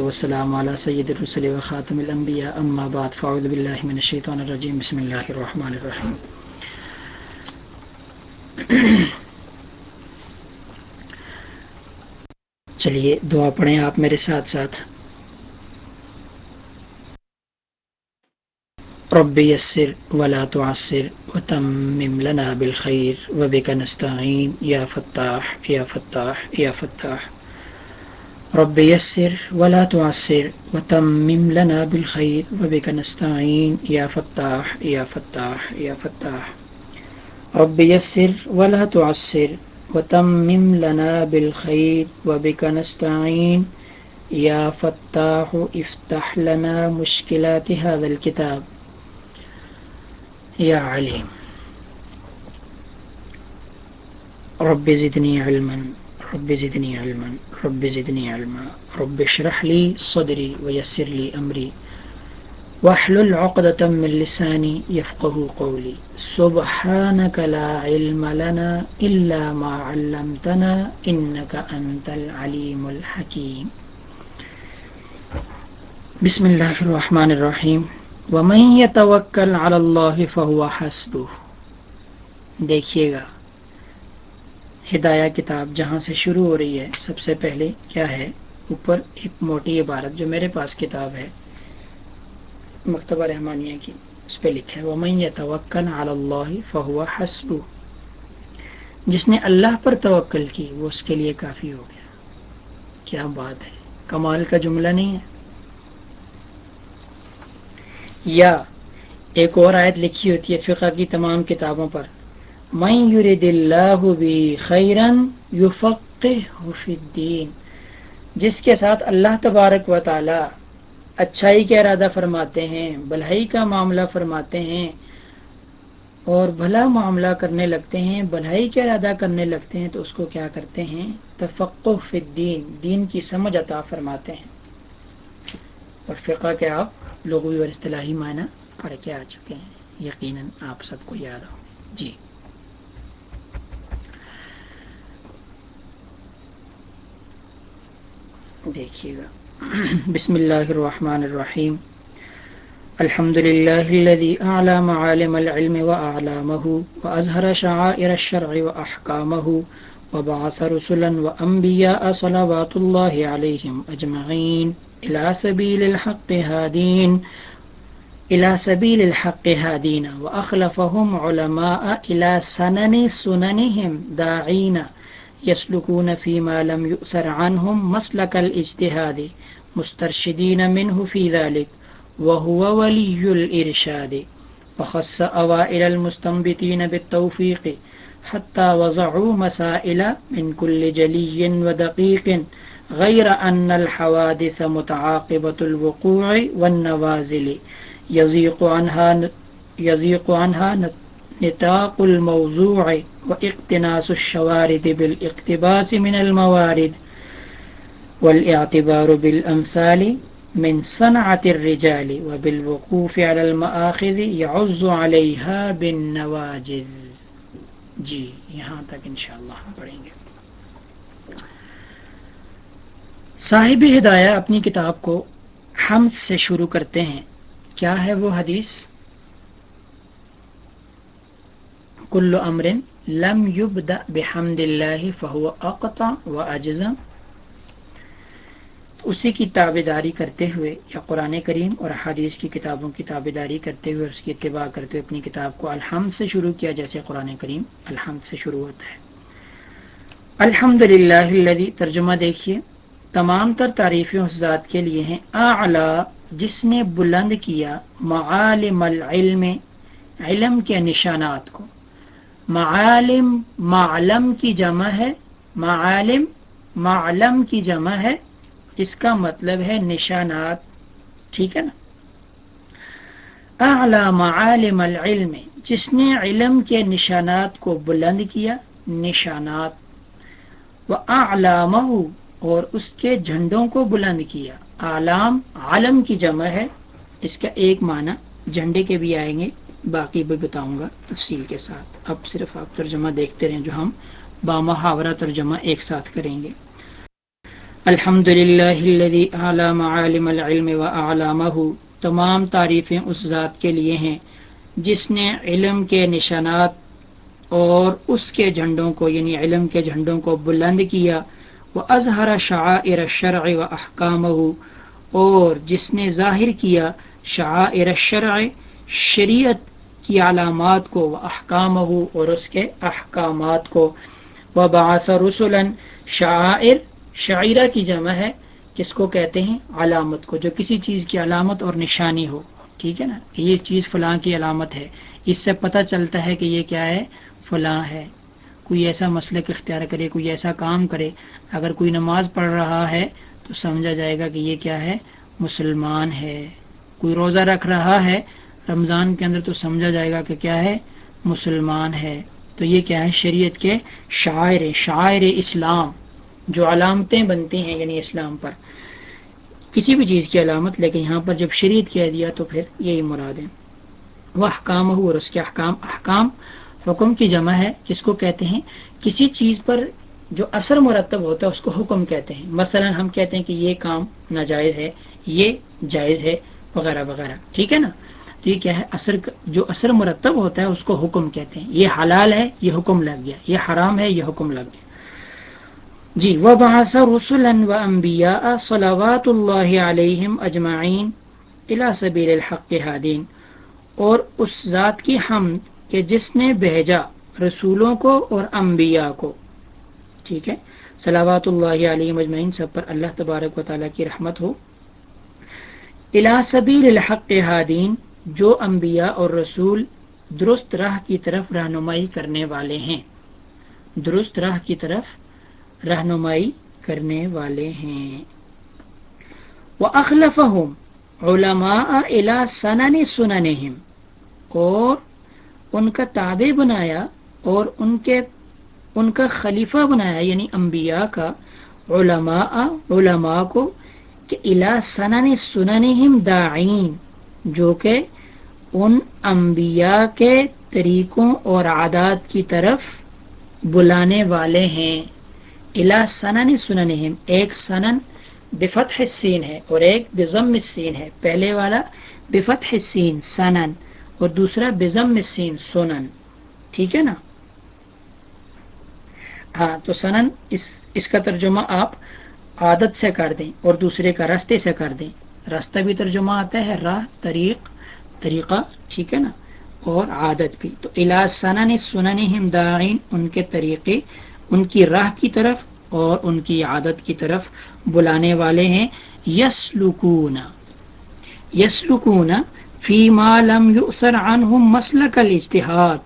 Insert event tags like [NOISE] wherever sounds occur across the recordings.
والسلام على سيد الرسل وخاتم الأنبياء. أما بعد، فأعوذ بالله من الشيطان الرجيم. بسم الله الرحمن الرحيم. [CLEARS THROAT] چلیے، دعا پڑھیں آپ میرے ساتھ ساتھ. رب يسر ولا تعسر وتمم لنا بالخير وبك نستعين يا فتاح يا فتاح يا فتاح. رب يسر ولا تعسر وتمم لنا بالخير وبك نستعين يا فتاح يا فتاح يا فتاح۔ رب يسر ولا تعسر وتمم لنا بالخير وبك نستعين يا فتاح، افتح لنا مشكلات هذا الكتاب۔ يا عليم رب زدني علما، رب زدني علما۔ رب زدني علما. رب اشرح لي صدري ويسر لي أمري واحلل عقدة من لساني يفقه قولي سبحانك لا علم لنا إلا ما علمتنا إنك أنت العليم الحكيم بسم الله الرحمن الرحيم ومن يتوكل على الله فهو حسبه دیکھیے گا. ہدایہ کتاب جہاں سے شروع ہو رہی ہے، سب سے پہلے کیا ہے؟ اوپر ایک موٹی عبارت جو میرے پاس کتاب ہے، مکتبہ رحمانیہ کی، اس پہ لکھا ہے، وَمَن يَتَوَكَّلْ عَلَى اللَّهِ فَهُوَ حَسْبُ جس نے اللہ پر توکل کی، وہ اس کے لیے کافی ہو گیا۔ کیا بات ہے؟ کمال کا جملہ نہیں ہے۔ یا ایک اور آیت لکھی ہوتی ہے، فقہ کی تمام کتابوں پر۔ من يرد اللہ بی خیرن یفقہ فی الدین جس کے ساتھ اللہ تبارک و تعالی اچھائی کا ارادہ فرماتے ہیں، بھلائی کا معاملہ فرماتے ہیں اور بھلا معاملہ کرنے لگتے ہیں، بھلائی کا ارادہ کرنے لگتے ہیں، تو اس کو کیا کرتے ہیں؟ تفقہ فی الدین، دین کی سمجھ عطا فرماتے ہیں۔ اور فقہ کے آپ لغوی اور اصطلاحی معنی پڑھ کے آ چکے ہیں، یقیناً آپ سب کو یاد ہو۔ جی۔ دیکھیے گا۔ بسم اللہ الرحمن الرحیم۔ الحمد لله الذي أعلى معالم العلم وأعلامه وأزهر شعائر الشرع و وأحكامه وبعث رسلا وأنبياء صلوات الله عليهم أجمعين إلى سبيل الحق هادين إلى سبيل الحق هادين وأخلفهم علماء إلى سنن سننهم داعين يسلكون فيما لم يؤثر عنهم مسلك الاجتهاد، مسترشدين منه في ذلك، وهو ولي الإرشاد. وخص أوائل المستنبتين بالتوفيق حتى وضعوا مسائل من كل جلي ودقيق، غير أن الحوادث متعاقبة الوقوع والنوازل. يضيق عنها يضيق عنها نطاق الموضوع واقتناس الشوارد بالاقتباس من الموارد والاعتبار بالأمثال من صنعة الرجال وبالوقوف على المآخذ يعز عليها بالنواجذ۔ جی یہاں تک انشاءاللہ پڑھیں گے۔ صاحب ہدایہ اپنی کتاب کو حمد سے شروع کرتے ہیں۔ کیا ہے وہ حدیث؟ کل امر لم يبدأ بحمد اللہ فهو اقطع و اسی کی تابے داری کرتے ہوئے یا قرآن کریم اور حدیث کی کتابوں کی تابے داری کرتے ہوئے اس کی اتباع کرتے ہوئے اپنی کتاب کو الحمد سے شروع کیا جیسے قرآن کریم الحمد سے شروع ہوتا ہے۔ الحمد للہ ترجمہ دیکھیے، تمام تر تعریفیں اس ذات کے لیے ہیں۔ اعلی، جس نے بلند کیا معالم العلم، علم کے نشانات کو۔ معالم، معلم کی جمع ہے، معالم، معلم کی جمع ہے، اس کا مطلب ہے نشانات، ٹھیک ہے نا؟ اعلی معالم العلم، جس نے علم کے نشانات کو بلند کیا، نشانات، و اعلامہ، اور اس کے جھنڈوں کو بلند کیا۔ عالم عالم کی جمع ہے، اس کا ایک معنی جھنڈے کے بھی آئیں گے۔ باقی بھی بتاؤں گا تفصیل کے ساتھ۔ اب صرف آپ ترجمہ دیکھتے رہیں جو ہم بامحاورہ ترجمہ ایک ساتھ کریں گے۔ الحمد للہ عالم العلم و علامہ تمام تعریفیں اس ذات کے لیے ہیں جس نے علم کے نشانات اور اس کے جھنڈوں کو یعنی علم کے جھنڈوں کو بلند کیا۔ وہ اظہر شاعر شرع و احکام اور جس نے ظاہر کیا شاعر شرع شریعت کی علامات کو وہ احکام ہو اور اس کے احکامات کو۔ وہ باث رسول شاعر شاعرہ کی جمع ہے، کس کو کہتے ہیں؟ علامت کو، جو کسی چیز کی علامت اور نشانی ہو۔ ٹھیک ہے نا؟ کہ یہ چیز فلاں کی علامت ہے۔ اس سے پتہ چلتا ہے کہ یہ کیا ہے؟ فلاں ہے۔ کوئی ایسا مسلک اختیار کرے، کوئی ایسا کام کرے۔ اگر کوئی نماز پڑھ رہا ہے تو سمجھا جائے گا کہ یہ کیا ہے؟ مسلمان ہے۔ کوئی روزہ رکھ رہا ہے رمضان کے اندر تو سمجھا جائے گا کہ کیا ہے؟ مسلمان ہے۔ تو یہ کیا ہے؟ شریعت کے شاعر شاعر اسلام، جو علامتیں بنتی ہیں یعنی اسلام پر۔ کسی بھی چیز کی علامت، لیکن یہاں پر جب شریعت کہہ دیا تو پھر یہی مراد ہے وہ احکام ہو اور اس کے احکام احکام حکم کی جمع ہے۔ جس کو کہتے ہیں؟ کسی چیز پر جو اثر مرتب ہوتا ہے، اس کو حکم کہتے ہیں۔ مثلا ہم کہتے ہیں کہ یہ کام ناجائز ہے، یہ جائز ہے، وغیرہ وغیرہ۔ ٹھیک ہے نا؟ تو یہ کیا ہے؟ اثر جو اثر مرتب ہوتا ہے اس کو حکم کہتے ہیں۔ یہ حلال ہے، یہ حکم لگ گیا۔ یہ حرام ہے، یہ حکم لگ گیا۔ جی و بحث رسول و صلاوات اللہ علیہم اجمعین الا سبیل الحق حادین اور اس ذات کی حمد کہ جس نے بھیجا رسولوں کو اور انبیاء کو۔ ٹھیک ہے؟ صلاوات اللہ علیہ مجمعین سب پر اللہ تبارک و تعالیٰ کی رحمت ہو۔ الا سبیل الحق حادین جو انبیاء اور رسول درست راہ کی طرف رہنمائی کرنے والے ہیں۔ درست راہ کی طرف رہنمائی کرنے والے ہیں۔ وہ اخلف ہوں علما الا سنن سنن اور ان کا تابع بنایا اور ان کے ان کا خلیفہ بنایا یعنی انبیاء کا، علماء علماء کو کہ الا سنن سنن داعین جو کہ ان انبیاء کے طریقوں اور عادات کی طرف بلانے والے ہیں۔ الا سنن سننہم، ایک سنن بفتح السین ہے اور ایک بزم السین ہے۔ پہلے والا بفتح السین، سنن، اور دوسرا بزم السین، سنن۔ ٹھیک ہے نا؟ ہاں تو سنن اس اس کا ترجمہ آپ عادت سے کر دیں اور دوسرے کا رستے سے کر دیں۔ راستہ بھی ترجمہ آتا ہے، راہ، طریق طریقہ، ٹھیک ہے نا؟ اور عادت بھی۔ تو الا سنن سننہم داعین، ان کے طریقے، ان کی راہ کی طرف اور ان کی عادت کی طرف بلانے والے ہیں۔ یس لکون یس لکون فی لم یؤثر عنہم مسلک الاجتہاد۔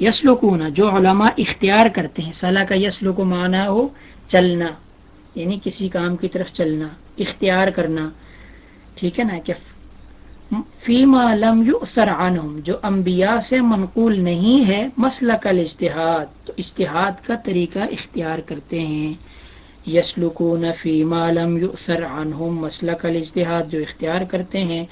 یس لکون جو علماء اختیار کرتے ہیں صلاح کا یس لکو معنی ہو چلنا یعنی کسی کام کی طرف چلنا، اختیار کرنا۔ ٹھیک ہے نا؟ کہ فیما لم یؤثر عنہم، جو انبیاء سے منقول نہیں ہے، مسلک الاجتہاد، تو اجتہاد کا طریقہ اختیار کرتے ہیں۔ یسلکون فیما لم یؤثر عنہم، مسلک الاجتہاد جو اختیار کرتے ہیں،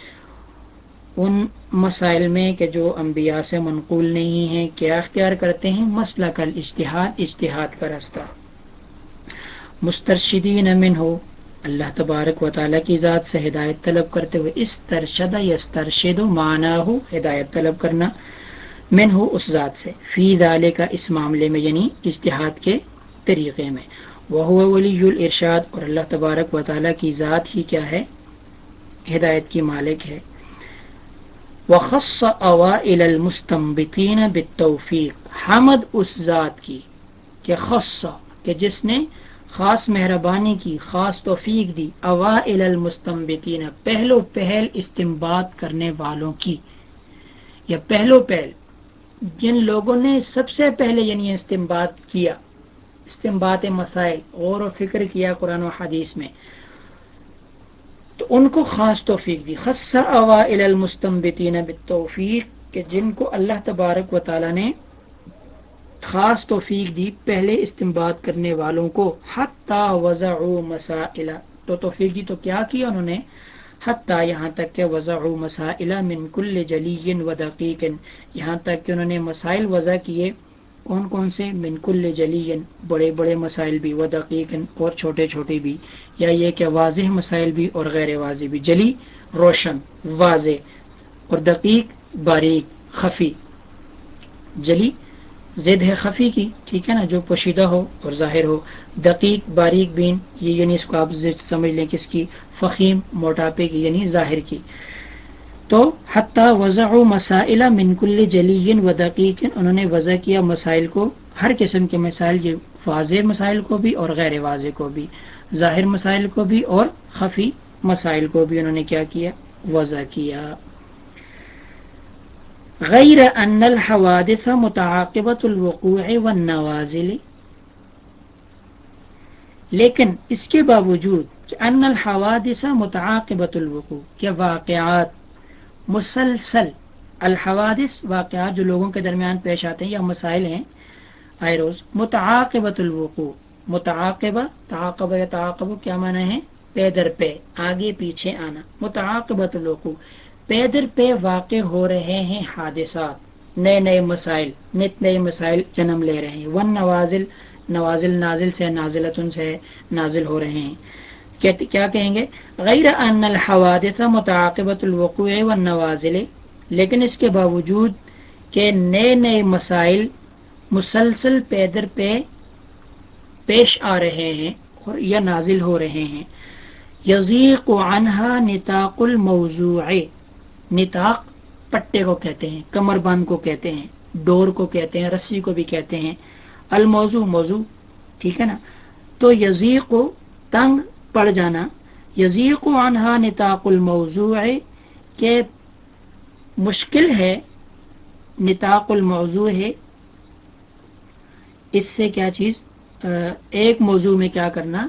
ان مسائل میں کہ جو انبیاء سے منقول نہیں ہیں، کیا اختیار کرتے ہیں؟ مسلک الاجتہاد، اجتہاد کا راستہ۔ مسترشدین من ہو اللہ تبارک و تعالیٰ کی ذات سے ہدایت طلب کرتے ہوئے اس ترشد یس ترشد معنی ہو ہدایت طلب کرنا من ہو اس ذات سے، فی دالے کا اس معاملے میں یعنی اجتہاد کے طریقے میں۔ وہ ولی الارشاد، اور اللہ تبارک و تعالیٰ کی ذات ہی کیا ہے؟ ہدایت کی مالک ہے۔ وخص اوائل المستنبطین بالتوفیق، حمد اس ذات کی کہ خص، کہ جس نے خاص مہربانی کی، خاص توفیق دی۔ اوائل المستنبتین پہلو پہل استمباد کرنے والوں کی۔ یا پہلو پہل، جن لوگوں نے سب سے پہلے یعنی استمباد کیا استمباد مسائل، غور و فکر کیا قرآن و حدیث میں۔ تو ان کو خاص توفیق دی۔ خص اوائل المستنبتین بالتوفیق، کہ جن کو اللہ تبارک و تعالی نے خاص توفیق دی پہلے استعمال کرنے والوں کو، حتیٰ وضع مسائل۔ تو توفیق دی تو کیا کیا انہوں نے؟ حتیٰ یہاں تک کہ وضع مسائل من کل جلی و دقیق۔ یہاں تک کہ انہوں نے مسائل وضع کیے، کون کون سے؟ منکل جلی بڑے بڑے مسائل بھی، و دقیق اور چھوٹے چھوٹے بھی۔ یا یہ کہ واضح مسائل بھی اور غیر واضح بھی۔ جلی، روشن، واضح اور دقیق، باریک، خفی۔ جلی زد ہے خفی کی، ٹھیک ہے نا؟ جو پوشیدہ ہو اور ظاہر ہو۔ دقیق، باریک بین، یہ یعنی اس کو آپ سمجھ لیں کس کی فخیم، موٹاپے کی یعنی ظاہر کی۔ تو حتیٰ وضع مسائل منکل جلی و دقیق، انہوں نے وضع کیا مسائل کو، ہر قسم کے مسائل، یہ واضح مسائل کو بھی اور غیر واضح کو بھی، ظاہر مسائل کو بھی اور خفی مسائل کو بھی انہوں نے کیا کیا، وضع کیا۔ غیر ان الحوادث متعاقبت الوقوع والنوازل. لیکن اس کے باوجود کہ ان الحوادث متعاقبت الوقوع کہ واقعات، مسلسل الحوادث واقعات جو لوگوں کے درمیان پیش آتے ہیں یا مسائل ہیں، آئے روز متعاقبت الوقوع، متعاقبہ تعاقب یا تعاقب کیا معنی ہے؟ پے در پے، آگے پیچھے آنا متعاقبت الوقوع پیدر پہ واقع ہو رہے ہیں حادثات۔ نئے نئے مسائل، نت نئے مسائل جنم لے رہے ہیں۔ ون نوازل نوازل نازل سے، نازلتن سے نازل ہو رہے ہیں۔ کیا کہیں گے؟ غیر ان الحوادث متعاقبت الوقوع و نوازل لیکن اس کے باوجود کہ نئے نئے مسائل مسلسل پیدر پہ پیش آ رہے ہیں اور یا نازل ہو رہے ہیں۔ یزیق عنہا نتاق الموضوع۔ نتاق پٹے کو کہتے ہیں، کمر بند کو کہتے ہیں، ڈور کو کہتے ہیں، رسی کو بھی کہتے ہیں۔ الموضوع موضوع، ٹھیک ہے نا؟ تو یزیق کو تنگ پڑ جانا، یزیق و انہا نتاق الموضوع کہ مشکل ہے نتاق الموضوع ہے۔ اس سے کیا چیز؟ ایک موضوع میں کیا کرنا؟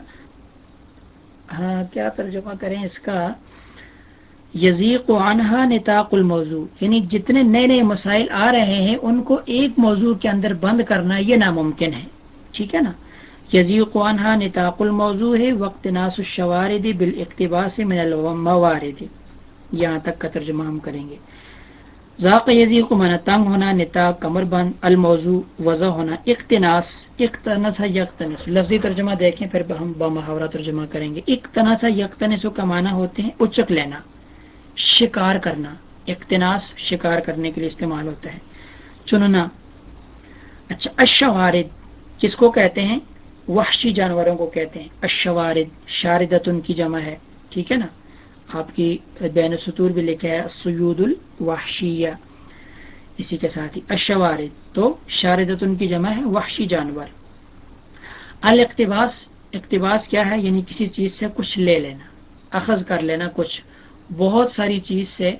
ہاں کیا ترجمہ کریں اس کا؟ یزیق و عنہا نتاق الموضوع یعنی جتنے نئے نئے مسائل آ رہے ہیں، ان کو ایک موضوع کے اندر بند کرنا یہ ناممکن ہے۔ ٹھیک ہے نا؟ یزیق و عنہا نتاق الموضوع ہے، وقت ناس الشوارد بالاقتباس من الموارد۔ یہاں تک کا ترجمہ ہم کریں گے۔ ذاق یزیق مانا تنگ ہونا نتاق کمر بند، الموضوع وضع ہونا، اقتناس اقتنس یقتنس۔ لفظی ترجمہ دیکھیں، پھر ہم بامحاورہ ترجمہ کریں گے۔ اقتنس یقتنس کا معنی ہوتے ہیں، اچک لینا۔ شکار کرنا، اقتناس شکار کرنے کے لیے استعمال ہوتا ہے۔ چننا اچھا اشوارد کس کو کہتے ہیں؟ وحشی جانوروں کو کہتے ہیں۔ اشوارد شاردت ان کی جمع ہے، ٹھیک ہے نا؟ آپ کی بین سطور بھی لکھا ہے سید الوحشیہ۔ اسی کے ساتھ ہی اشوارد تو شاردت ان کی جمع ہے، وحشی جانور۔ الاقتباس، اقتباس کیا ہے؟ یعنی کسی چیز سے کچھ لے لینا، اخذ کر لینا کچھ۔ بہت ساری چیز سے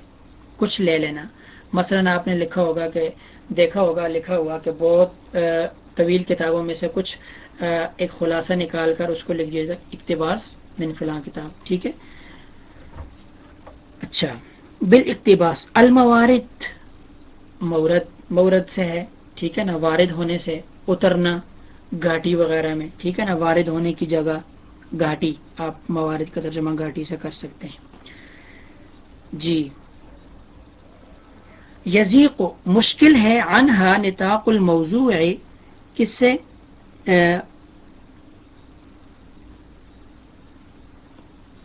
کچھ لے لینا۔ مثلا آپ نے لکھا ہوگا کہ، دیکھا ہوگا، لکھا ہوا کہ بہت طویل کتابوں میں سے کچھ ایک خلاصہ نکال کر اس کو لکھ دیا جائے، اقتباس من فلاں کتاب، ٹھیک ہے؟ اچھا۔ بال اقتباس الموارد، مورد مورد سے ہے، ٹھیک ہے نا؟ وارد ہونے سے اترنا، گھاٹی وغیرہ میں، ٹھیک ہے نا؟ وارد ہونے کی جگہ گھاٹی، آپ موارد کا ترجمہ گھاٹی سے کر سکتے ہیں۔ جی۔ یزیق مشکل ہے انہا نتاق الموضوع، کس سے؟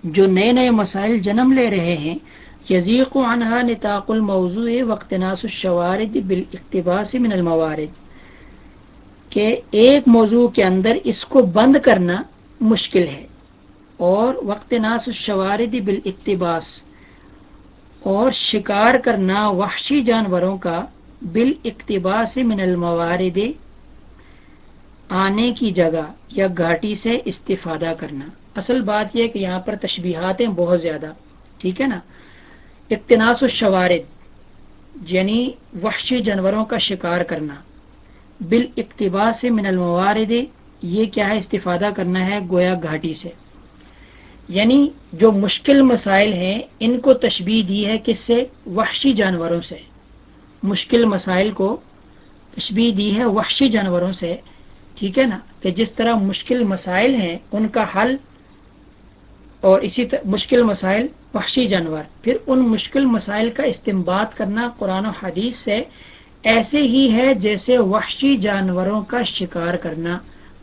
جو نئے نئے مسائل جنم لے رہے ہیں۔ یزیق عنہا نتاق الموضوع وقت ناس الشوارد بالاقتباس من الموارد، کہ ایک موضوع کے اندر اس کو بند کرنا مشکل ہے، اور وقت ناس الشوارد بالاقتباس۔ اور شکار کرنا وحشی جانوروں کا بال سے من الموارد آنے کی جگہ یا گھاٹی سے استفادہ کرنا۔ اصل بات یہ کہ یہاں پر تشبیہات ہیں بہت زیادہ، ٹھیک ہے نا؟ اقتناس و شوارد یعنی وحشی جانوروں کا شکار کرنا۔ بال سے من الموارد یہ کیا ہے؟ استفادہ کرنا ہے گویا گھاٹی سے۔ یعنی جو مشکل مسائل ہیں، ان کو تشبیح دی ہے کس سے؟ وحشی جانوروں سے۔ مشکل مسائل کو تشبیح دی ہے وحشی جانوروں سے، ٹھیک ہے نا؟ کہ جس طرح مشکل مسائل ہیں، ان کا حل اور اسی طرح مشکل مسائل وحشی جانور۔ پھر ان مشکل مسائل کا استعمال کرنا قرآن و حدیث سے ایسے ہی ہے جیسے وحشی جانوروں کا شکار کرنا۔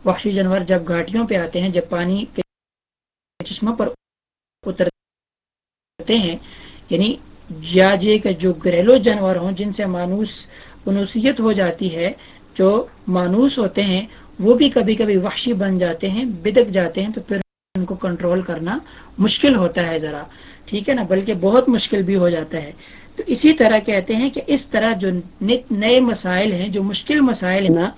وحشی جانور جب گھاٹیوں پہ آتے ہیں، جب پانی کے چشموں پر اترتے ہیں یعنی جاجے کے جو گھریلو جانور ہوں، جن سے مانوس، انوسیت ہو جاتی ہے، جو مانوس ہوتے ہیں، وہ بھی کبھی کبھی وحشی بن جاتے ہیں، بدک جاتے ہیں، تو پھر ان کو کنٹرول کرنا مشکل ہوتا ہے ذرا۔ ٹھیک ہے نا؟ بلکہ بہت مشکل بھی ہو جاتا ہے۔ تو اسی طرح کہتے ہیں کہ اس طرح جو نئے مسائل ہیں، جو مشکل مسائل ہیں نا،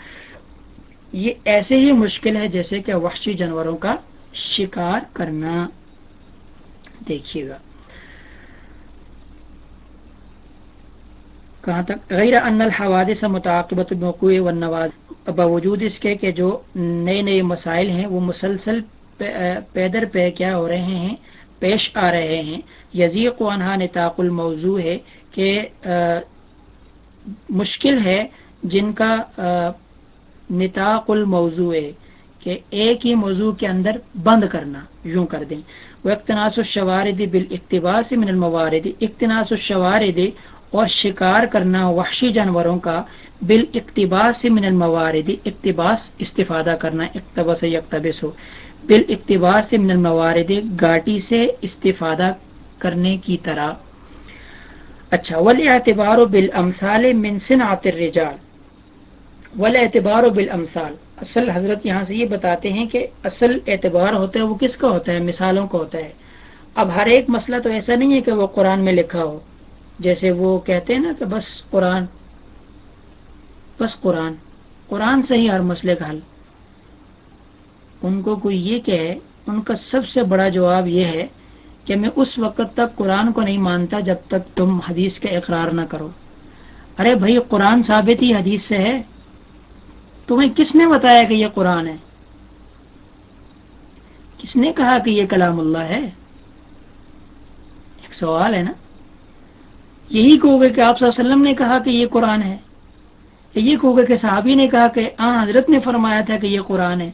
یہ ایسے ہی مشکل ہے جیسے کہ وحشی جانوروں کا شکار کرنا۔ دیکھیے گا۔ کہاں تک؟ غیر ان الحوادث متعاقبت الموقوع والنواز باوجود اس کے کہ جو نئے نئے مسائل ہیں، وہ مسلسل پیدر پہ کیا ہو رہے ہیں، پیش آ رہے ہیں۔ یزیق و انہا نتاق الموضوع ہے کہ مشکل ہے جن کا نتاق الموضوع ہے۔ کہ ایک ہی موضوع کے اندر بند کرنا، یوں کر دیں۔ وہ اقتناس و الشوارد بالاقتباس من الموارد۔ اقتناس الشوارد اور شکار کرنا وحشی جانوروں کا۔ بال اقتباس من الموارد۔ اقتباس، استفادہ کرنا، اقتباس یکتبس ہو۔ بال اقتباس من الموارد۔ گاٹی سے استفادہ کرنے کی طرح۔ اچھا ولی اعتبار بالامثال من صنعت الرجال۔ ولی اعتبار بالامثال اصل حضرت یہاں سے یہ بتاتے ہیں کہ اصل اعتبار ہوتا ہے وہ کس کا ہوتا ہے؟ مثالوں کا ہوتا ہے۔ اب ہر ایک مسئلہ تو ایسا نہیں ہے کہ وہ قرآن میں لکھا ہو۔ جیسے وہ کہتے ہیں نا کہ بس قرآن بس قرآن قرآن سے ہی ہر مسئلے کا حل۔ ان کو کوئی یہ کہے، ان کا سب سے بڑا جواب یہ ہے کہ میں اس وقت تک قرآن کو نہیں مانتا جب تک تم حدیث کا اقرار نہ کرو۔ ارے بھائی، قرآن ثابت ہی حدیث سے ہے۔ تمہیں کس نے بتایا کہ یہ قرآن ہے؟ کس نے کہا کہ یہ کلام اللہ ہے؟ ایک سوال ہے نا؟ یہی کہو گے کہ آپ صلی اللہ علیہ وسلم نے کہا کہ یہ قرآن ہے یہ کہو گے کہ صحابی نے کہا کہ آن حضرت نے فرمایا تھا کہ یہ قرآن ہے؟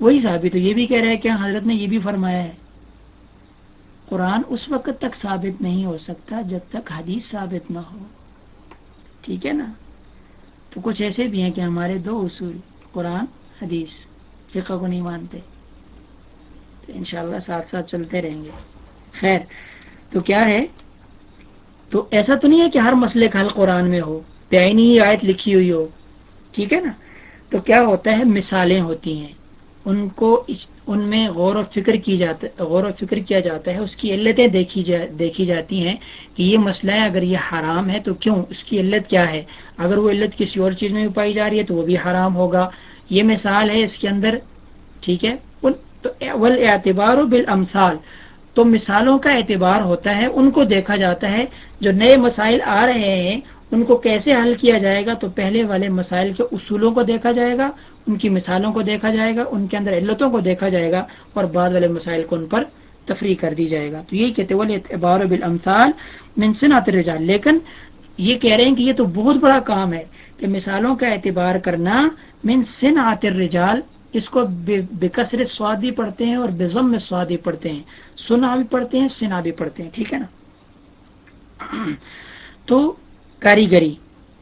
وہی صحابی تو یہ بھی کہہ رہے کہ حضرت نے یہ بھی فرمایا ہے۔ قرآن اس وقت تک ثابت نہیں ہو سکتا جب تک حدیث ثابت نہ ہو۔ ٹھیک ہے نا؟ تو کچھ ایسے بھی ہیں کہ ہمارے دو اصول قرآن، حدیث، فقہ کو نہیں مانتے۔ تو انشاءاللہ ساتھ ساتھ چلتے رہیں گے۔ خیر، تو کیا ہے؟ تو ایسا تو نہیں ہے کہ ہر مسئلے کا حل قرآن میں ہو پیائنی آیت لکھی ہوئی ہو، ٹھیک ہے نا؟ تو کیا ہوتا ہے؟ مثالیں ہوتی ہیں۔ ان کو ان میں غور و فکر کی جاتا غور و فکر کیا جاتا ہے، اس کی علتیں دیکھی جا دیکھی جاتی ہیں کہ یہ مسئلہ ہے، اگر یہ حرام ہے تو کیوں؟ اس کی علت کیا ہے؟ اگر وہ علت کسی اور چیز میں بھی پائی جا رہی ہے تو وہ بھی حرام ہوگا۔ یہ مثال ہے اس کے اندر، ٹھیک ہے؟ تو اعتبار و بالامثال۔ تو مثالوں کا اعتبار ہوتا ہے، ان کو دیکھا جاتا ہے، جو نئے مسائل آ رہے ہیں، ان کو کیسے حل کیا جائے گا؟ تو پہلے والے مسائل کے اصولوں کو دیکھا جائے گا۔ ان کی مثالوں کو دیکھا جائے گا، ان کے اندر علتوں کو دیکھا جائے گا اور بعد والے مسائل کو ان پر تفریح کر دی جائے گا۔ تو یہی کہتے اعتبار بالامثال من صنعت الرجال۔ لیکن یہ کہہ رہے ہیں کہ یہ تو بہت بڑا کام ہے کہ مثالوں کا اعتبار کرنا من صنعت الرجال۔ اس کو بکثر سوادی پڑھتے ہیں اور بزم میں سوادی پڑھتے ہیں۔ سنا بھی پڑھتے ہیں سنا بھی پڑھتے ہیں، ٹھیک ہے نا؟ تو کاریگری،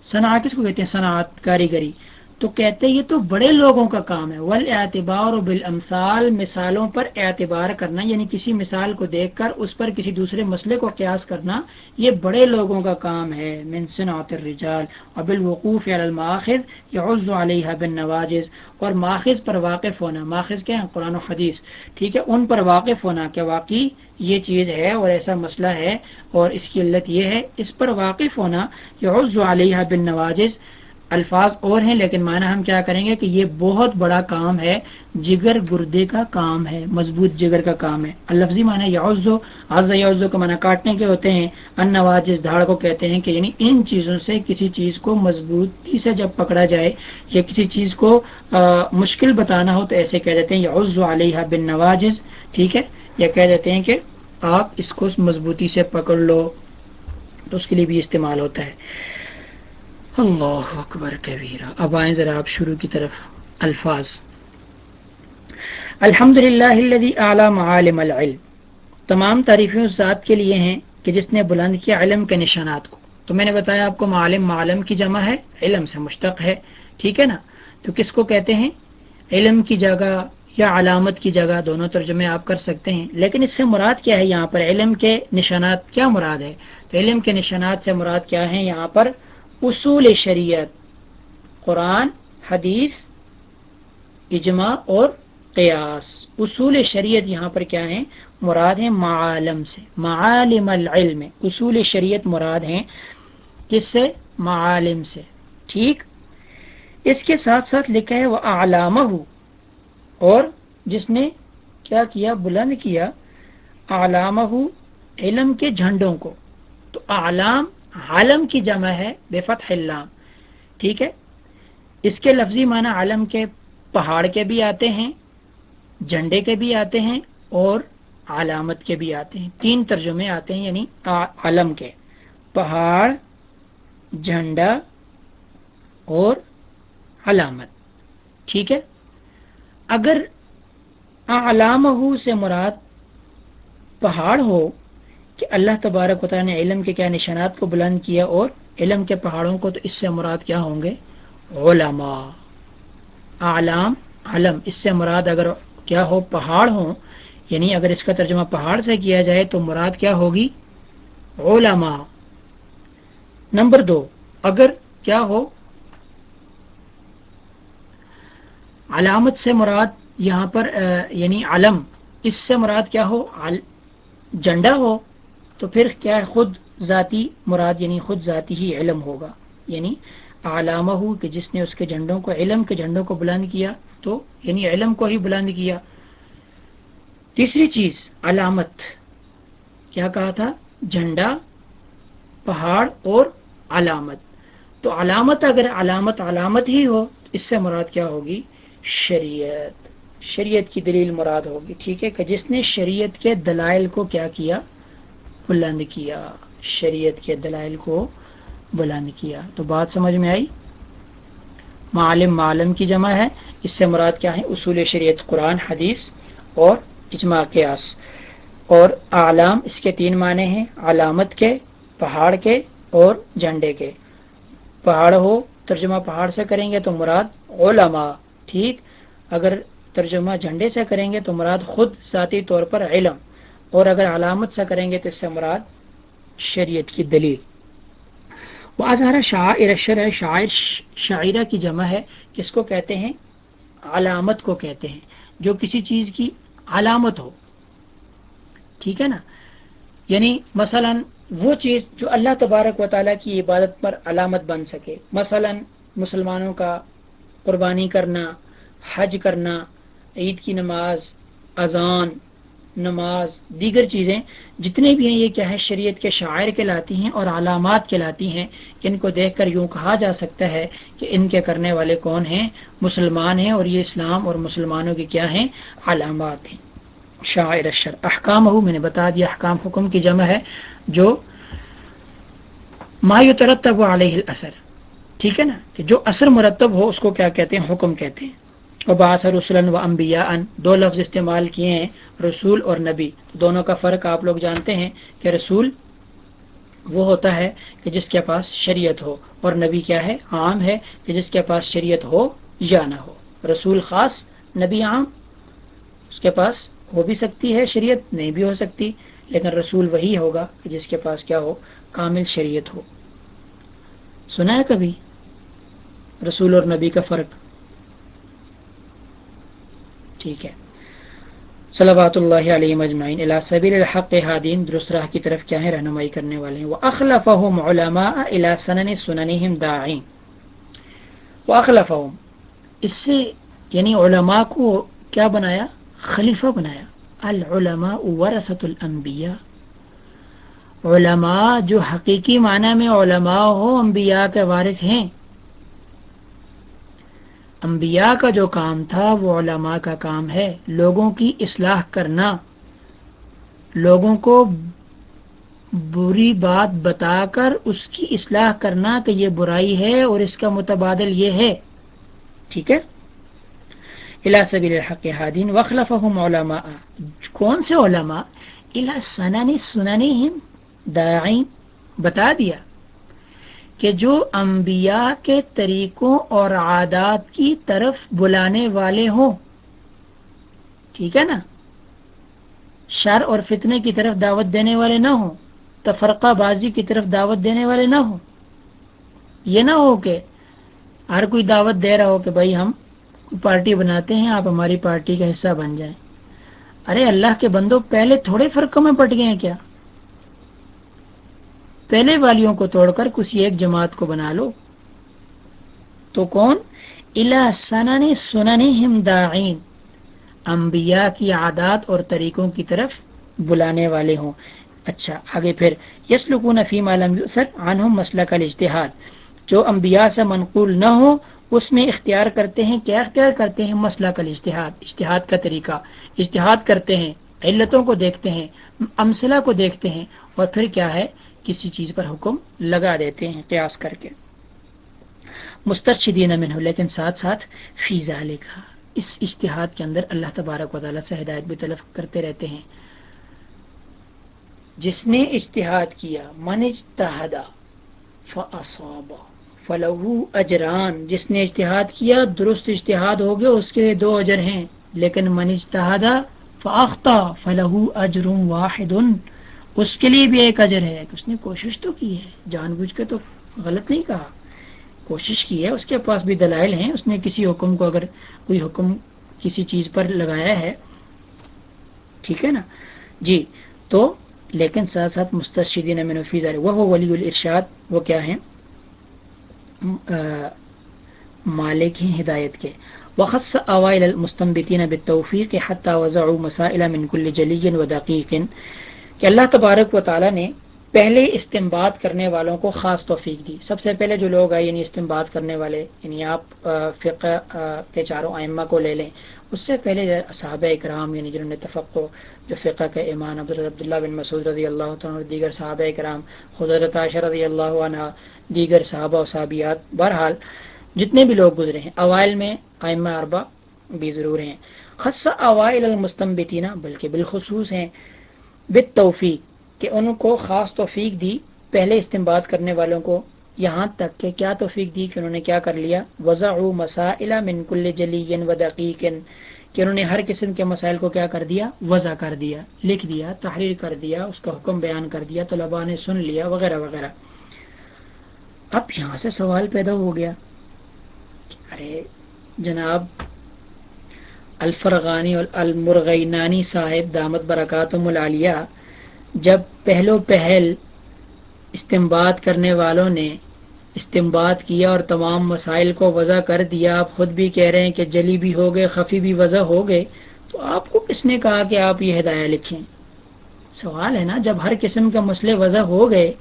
صنع کس کو کہتے ہیں؟ صنعت، کاریگری۔ تو کہتے یہ تو بڑے لوگوں کا کام ہے۔ ول اعتبار و بالامثال مثالوں پر اعتبار کرنا یعنی کسی مثال کو دیکھ کر اس پر کسی دوسرے مسئلے کو قیاس کرنا، یہ بڑے لوگوں کا کام ہے۔ من صنعت الرجال اور بالوقوف علی الماخذ یعز علیہ بن نواجز اور ماخذ پر واقف ہونا، ماخذ کیا ہے؟ قرآن و حدیث۔ ٹھیک ہے، ان پر واقف ہونا کہ واقعی یہ چیز ہے اور ایسا مسئلہ ہے اور اس کی علت یہ ہے۔ اس پر واقف ہونا یعز علیہ بن نواجز الفاظ اور ہیں، لیکن معنی ہم کیا کریں گے کہ یہ بہت بڑا کام ہے، جگر گردے کا کام ہے، مضبوط جگر کا کام ہے۔ الفظی معنی یعزو، عز یعزو کا معنی کاٹنے کے ہوتے ہیں۔ ان نواز جس دھاڑ کو کہتے ہیں کہ یعنی ان چیزوں سے کسی چیز کو مضبوطی سے جب پکڑا جائے یا کسی چیز کو مشکل بتانا ہو تو ایسے کہہ دیتے ہیں یعز علیہ بن نواجز ٹھیک ہے؟ یا کہہ دیتے ہیں کہ آپ اس کو مضبوطی سے پکڑ لو۔ تو اس کے لیے بھی استعمال ہوتا ہے۔ اللہ اکبر کبیرہ۔ اب آئیں ذرا آپ شروع کی طرف الفاظ۔ الحمد للہ اعلیٰ معالم العلم۔ تمام تعریفیں اس ذات کے لیے ہیں کہ جس نے بلند کیا علم کے نشانات کو۔ تو میں نے بتایا آپ کو معلم معلم کی جمع ہے، علم سے مشتق ہے، ٹھیک ہے نا؟ تو کس کو کہتے ہیں؟ علم کی جگہ یا علامت کی جگہ دونوں ترجمے آپ کر سکتے ہیں۔ لیکن اس سے مراد کیا ہے یہاں پر؟ علم کے نشانات کیا مراد ہے؟ تو علم کے نشانات سے مراد کیا ہے یہاں پر؟ اصول شریعت، قرآن، حدیث، اجماع اور قیاس۔ اصول شریعت یہاں پر کیا ہے مراد ہے معالم سے۔ معالم العلم۔ اصول شریعت مراد ہیں کس سے؟ معالم سے۔ ٹھیک؟ اس کے ساتھ ساتھ لکھا ہے وہ علامہ اور جس نے کیا کیا؟ بلند کیا۔ علامہ علم کے جھنڈوں کو۔ تو اعلام عالم کی جمع ہے بے فتح اللام ٹھیک ہے؟ اس کے لفظی معنی عالم کے پہاڑ کے بھی آتے ہیں، جھنڈے کے بھی آتے ہیں اور علامت کے بھی آتے ہیں۔ تین ترجمے آتے ہیں یعنی علم کے۔ پہاڑ، جھنڈا اور علامت۔ ٹھیک ہے؟ اگر علامہ سے مراد پہاڑ ہو کہ اللہ تبارک و تعالیٰ نے علم کے کیا نشانات کو بلند کیا اور علم کے پہاڑوں کو تو اس سے مراد کیا ہوں گے؟ علماء۔ اعلام، علم۔ اس سے مراد اگر کیا ہو؟ پہاڑ ہوں۔ یعنی اگر اس کا ترجمہ پہاڑ سے کیا جائے تو مراد کیا ہوگی؟ علماء۔ نمبر دو، اگر کیا ہو؟ علامت سے مراد یہاں پر یعنی علم۔ اس سے مراد کیا ہو؟ جنڈا ہو۔ تو پھر کیا ہے؟ خود ذاتی مراد یعنی خود ذاتی ہی علم ہوگا۔ یعنی علامہ ہو کہ جس نے اس کے جھنڈوں کو، علم کے جھنڈوں کو بلند کیا تو یعنی علم کو ہی بلند کیا۔ تیسری چیز، علامت۔ کیا کہا تھا؟ جھنڈا، پہاڑ اور علامت۔ تو علامت اگر علامت علامت ہی ہو، اس سے مراد کیا ہوگی؟ شریعت۔ شریعت کی دلیل مراد ہوگی۔ ٹھیک ہے کہ جس نے شریعت کے دلائل کو کیا کیا بلند کیا، شریعت کے دلائل کو بلند کیا۔ تو بات سمجھ میں آئی؟ معلم معلم کی جمع ہے۔ اس سے مراد کیا ہے؟ اصول شریعت، قرآن، حدیث اور اجماع قیاس۔ اور اعلام اس کے تین معنی ہیں، علامت کے، پہاڑ کے اور جھنڈے کے۔ پہاڑ ہو، ترجمہ پہاڑ سے کریں گے تو مراد علماء۔ ٹھیک؟ اگر ترجمہ جھنڈے سے کریں گے تو مراد خود ذاتی طور پر علم۔ اور اگر علامت سے کریں گے تو اس سے مراد شریعت کی دلیل۔ وہ اظہار شاعر شر شاعر، شاعرہ کی جمع ہے، کس کو کہتے ہیں؟ علامت کو کہتے ہیں۔ جو کسی چیز کی علامت ہو۔ ٹھیک ہے نا؟ یعنی مثلا وہ چیز جو اللہ تبارک و تعالیٰ کی عبادت پر علامت بن سکے۔ مثلا مسلمانوں کا قربانی کرنا، حج کرنا، عید کی نماز، اذان نماز، دیگر چیزیں جتنے بھی ہیں، یہ کیا ہے شریعت کے شاعر کے لاتی ہیں اور علامات کے لاتی ہیں۔ ان کو دیکھ کر یوں کہا جا سکتا ہے کہ ان کے کرنے والے کون ہیں؟ مسلمان ہیں اور یہ اسلام اور مسلمانوں کی کیا ہیں؟ علامات ہیں۔ شاعر اشر احکام ہو میں نے بتا دیا احکام حکم کی جمع ہے، جو مایو ترتب علیہ الاثر، ٹھیک ہے نا؟ کہ جو اثر مرتب ہو، اس کو کیا کہتے ہیں؟ حکم کہتے ہیں۔ اور رسول و امبیا ان دو لفظ استعمال کیے ہیں، رسول اور نبی۔ دونوں کا فرق آپ لوگ جانتے ہیں کہ رسول وہ ہوتا ہے کہ جس کے پاس شریعت ہو، اور نبی کیا ہے، عام ہے کہ جس کے پاس شریعت ہو یا نہ ہو۔ رسول خاص، نبی عام، اس کے پاس ہو بھی سکتی ہے شریعت، نہیں بھی ہو سکتی، لیکن رسول وہی ہوگا کہ جس کے پاس کیا ہو، کامل شریعت ہو۔ سنا ہے کبھی؟ رسول اور نبی کا فرق۔ ٹھیک ہے۔ صلوات اللہ علیہ مجمعین الى سبیل الحق حادین۔ درست راہ کی طرف کیا ہے؟ رہنمائی کرنے والے ہیں۔ وَأَخْلَفَهُمْ عُلَمَاءَ الى سنن سننہم داعین وَأَخْلَفَهُمْ۔ اس سے یعنی علماء کو کیا بنایا؟ خلیفہ بنایا۔ العلماء ورثت الانبیاء۔ علماء جو حقیقی معنی میں علماء ہو انبیاء کے وارث ہیں انبیاء کا جو کام تھا وہ علماء کا کام ہے۔ لوگوں کی اصلاح کرنا۔ لوگوں کو بری بات بتا کر اس کی اصلاح کرنا کہ یہ برائی ہے اور اس کا متبادل یہ ہے۔ ٹھیک ہے؟ الا سبیل الحق حادین وخلفهم علماء۔ کون سے علماء؟ الى سنن سننہم داعین، بتا دیا۔ کہ جو انبیاء کے طریقوں اور عادات کی طرف بلانے والے ہوں۔ ٹھیک ہے نا؟ شر اور فتنے کی طرف دعوت دینے والے نہ ہوں، تفرقہ بازی کی طرف دعوت دینے والے نہ ہوں۔ یہ نہ ہو کہ ہر کوئی دعوت دے رہا ہو کہ بھائی ہم پارٹی بناتے ہیں، آپ ہماری پارٹی کا حصہ بن جائیں۔ ارے اللہ کے بندوں پہلے تھوڑے فرقوں میں پٹ گئے ہیں کیا؟ پہلے والیوں کو توڑ کر کسی ایک جماعت کو بنا لو۔ تو کون؟ الا سنن سنن داعین انبیاء کی عادات اور طریقوں کی طرف بلانے والے ہوں۔ اچھا آگے پھر۔ یسلکون فیم عالم عنہم مسئلہ کا جو انبیاء سے منقول نہ ہو اس میں اختیار کرتے ہیں، کیا اختیار کرتے ہیں؟ مسئلہ کا اشتہاد اشتہاد کا طریقہ۔ اشتہاد کرتے ہیں۔ علتوں کو دیکھتے ہیں، امثلہ کو دیکھتے ہیں اور پھر کیا ہے، کسی چیز پر حکم لگا دیتے ہیں، قیاس کر کے۔ مسترشدین منہ لیکن ساتھ ساتھ فیضا لکھا اس اشتہاد کے اندر اللہ تبارک و تعالیٰ سے ہدایت بھی طلب کرتے رہتے ہیں۔ جس نے اشتہاد کیا، من اجتہدا فاصابہ فلو اجران۔ جس نے اشتہاد کیا، درست اشتہاد ہو گیا، اس کے لیے دو اجر ہیں، لیکن من اجتہدا فاختہ فلح اجر واحد۔ اس کے لیے بھی ایک اجر ہے کہ اس نے کوشش تو کی ہے۔ جان بوجھ کے تو غلط نہیں کہا۔ کوشش کی ہے، اس کے پاس بھی دلائل ہیں۔ اس نے کسی حکم کو اگر کوئی حکم کسی چیز پر لگایا ہے، ٹھیک ہے نا؟ جی تو لیکن ساتھ ساتھ مستشدین من فیض وہ ولی الارشاد، وہ کیا ہیں؟ مالک ہی ہدایت کے۔ وخص اوائل المستنبتین بالتوفیق حتی وضعوا مسائل من کل جلی و دقیق کہ اللہ تبارک و تعالی نے پہلے استمباد کرنے والوں کو خاص توفیق دی. سب سے پہلے جو لوگ آئے یعنی استمباد کرنے والے یعنی آپ فقہ کے چاروں آئمہ کو لے لیں. اس سے پہلے صحابہ اکرام یعنی جنہوں نے تفقع جو فقہ کے ایمان عبداللہ بن مسعود رضی اللہ عنہ دیگر صحابہ اکرام خدرت عاشر رضی اللہ عنہ، دیگر صحابہ و صحابیات، بہرحال جتنے بھی لوگ گزرے ہیں، اوائل میں آئمہ اربا بھی ضرور ہیں۔ خص اوائل المستمبتینہ بلکہ بالخصوص ہیں۔ بت توفیق کہ ان کو خاص توفیق دی، پہلے استعمال کرنے والوں کو یہاں تک کہ کیا توفیق دی کہ انہوں نے کیا کر لیا؟ وضع مسائل من کل جلی و دقیق، کہ انہوں نے ہر قسم کے مسائل کو کیا کر دیا؟ وضع کر دیا، لکھ دیا، تحریر کر دیا، اس کا حکم بیان کر دیا، طلباء نے سن لیا، وغیرہ وغیرہ۔ اب یہاں سے سوال پیدا ہو گیا۔ ارے، جناب، الفرغانی اور المرغینانی صاحب دامت برکات ملالیہ، جب پہلو پہل استمباد کرنے والوں نے استمباد کیا اور تمام مسائل کو وضع کر دیا، آپ خود بھی کہہ رہے ہیں کہ جلی بھی ہو گئے، خفی بھی وضع ہو گئے، تو آپ کو کس نے کہا کہ آپ یہ ہدایہ لکھیں؟ سوال ہے نا، جب ہر قسم کے مسئلے وضع ہو گئے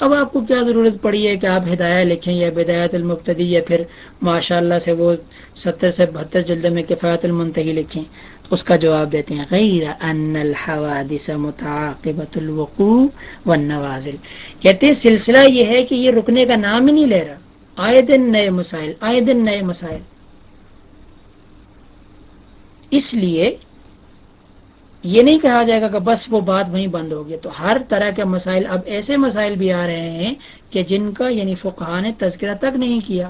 اب آپ کو کیا ضرورت پڑی ہے کہ آپ ہدایہ لکھیں یا بدایت المبتدی یا پھر ماشاء اللہ سے وہ ستر سے بہتر جلد میں کفایت المنتحی لکھیں؟ اس کا جواب دیتے ہیں، غیر ان الحوادث متعاقبت الوقوع والنوازل۔ کہتے ہیں، سلسلہ یہ ہے کہ یہ رکنے کا نام ہی نہیں لے رہا۔ آئے دن نئے مسائل آئے دن نئے مسائل۔ اس لیے یہ نہیں کہا جائے گا کہ بس وہ بات وہیں بند ہوگی۔ تو ہر طرح کے مسائل اب ایسے مسائل بھی آ رہے ہیں کہ جن کا یعنی فقہ نے تذکرہ تک نہیں کیا۔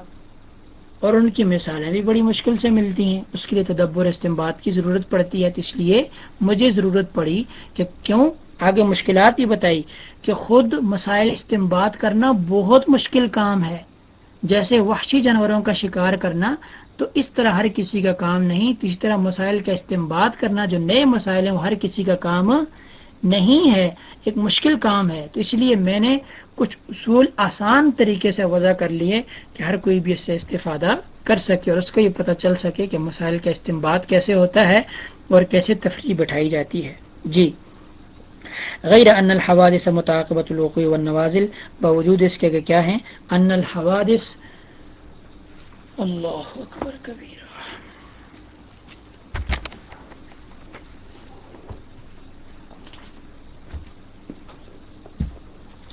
اور ان کی مثالیں بھی بڑی مشکل سے ملتی ہیں۔ اس کے لیے تدبر استعمال کی ضرورت پڑتی ہے۔ تو اس لیے مجھے ضرورت پڑی کہ کیوں آگے مشکلات بھی بتائی کہ خود مسائل استعمال کرنا بہت مشکل کام ہے۔ جیسے وحشی جانوروں کا شکار کرنا، تو اس طرح ہر کسی کا کام نہیں۔ تو اس طرح مسائل کا استعمال کرنا، جو نئے مسائل ہیں، وہ ہر کسی کا کام نہیں ہے، ایک مشکل کام ہے۔ تو اس لیے میں نے کچھ اصول آسان طریقے سے وضع کر لیے کہ ہر کوئی بھی اس سے استفادہ کر سکے اور اس کو یہ پتہ چل سکے کہ مسائل کا استعمال کیسے ہوتا ہے اور کیسے تفریح بٹھائی جاتی ہے۔ جی۔ غیر ان الحوادث متعاقبت الوقوع والنوازل، باوجود اس کے کہ کیا ہیں؟ ان الحوادث اللہ اکبر کبیر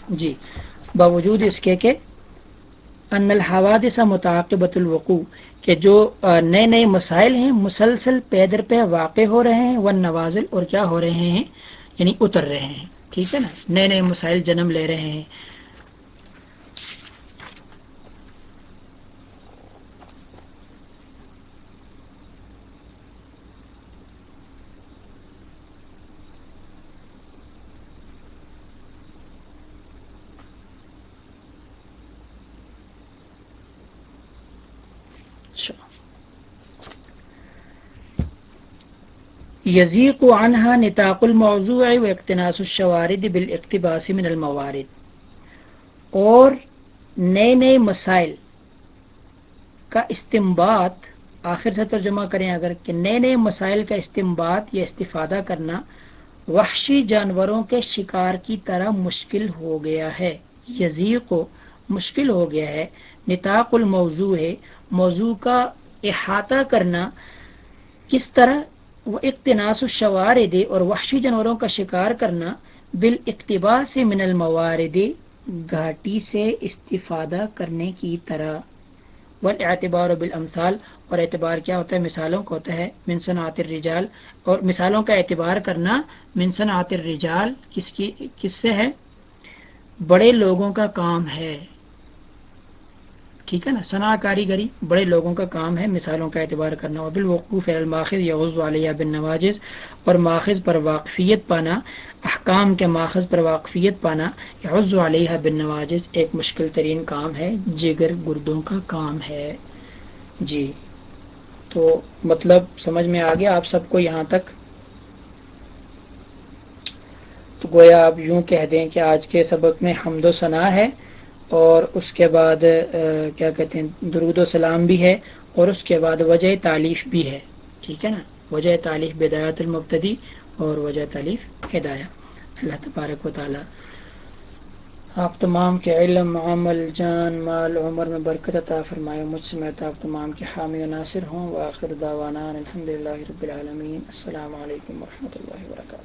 جی باوجود اس کے کہ ان الحوادث متعاقبت الوقوع، کہ جو نئے نئے مسائل ہیں، مسلسل پیدر پہ واقع ہو رہے ہیں وہ نوازل اور کیا ہو رہے ہیں؟ یعنی اتر رہے ہیں ٹھیک ہے نا؟ نئے نئے مسائل جنم لے رہے ہیں یزیق و عنہا نتاق الموضوع و اقتناس الشوارد بالاقتباس من الموارد۔ اور نئے نئے مسائل کا استمبات آخر سے ترجمہ کریں اگر کہ نئے نئے مسائل کا استمبات یا استفادہ کرنا وحشی جانوروں کے شکار کی طرح مشکل ہو گیا ہے۔ یزیق کو مشکل ہو گیا ہے۔ نتاق الموضوع ہے۔ موضوع کا احاطہ کرنا کس طرح وہ اقتناس الشوارد اور وحشی جانوروں کا شکار کرنا بالاقتباس سے من الموارد گھاٹی سے استفادہ کرنے کی طرح۔ والاعتبار بالامثال، اور اعتبار کیا ہوتا ہے؟ مثالوں کا ہوتا ہے من صنعت الرجال، اور مثالوں کا اعتبار کرنا من صنعت الرجال، کس کی، کس سے ہے؟ بڑے لوگوں کا کام ہے۔ ٹھیک ہے نا؟ ثنا کاریگری بڑے لوگوں کا کام ہے مثالوں کا اعتبار کرنا۔ و بالوقوف الماخذ یغز علیہ بن نواجز اور ماخذ پر واقفیت پانا، احکام کے ماخذ پر واقفیت پانا یغز علیہ بن نواجز ایک مشکل ترین کام ہے، جگر گردوں کا کام ہے۔ جی۔ تو مطلب سمجھ میں آ گیا آپ سب کو یہاں تک؟ تو گویا آپ یوں کہہ دیں کہ آج کے سبق میں حمد و ثناء ہے۔ اور اس کے بعد کیا کہتے ہیں، درود و سلام بھی ہے اور اس کے بعد وجہ تعلیف بھی ہے۔ ٹھیک ہے نا؟ وجہ تعلیف بدایات المبتدی اور وجہ تعلیف ہدایہ۔ اللہ تبارک و تعالی، آپ تمام کے علم، عمل، جان، مال، عمر میں برکت عطا فرمائے۔ مجھ سے میں آپ تمام کے حامی و ناصر ہوں۔ وآخر دعوانا الحمدللہ رب العالمین۔ السلام علیکم ورحمۃ اللہ وبرکاتہ۔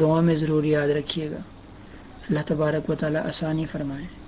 دعا میں ضرور یاد رکھیے گا۔ اللہ تبارک و تعالیٰ آسانی فرمائیں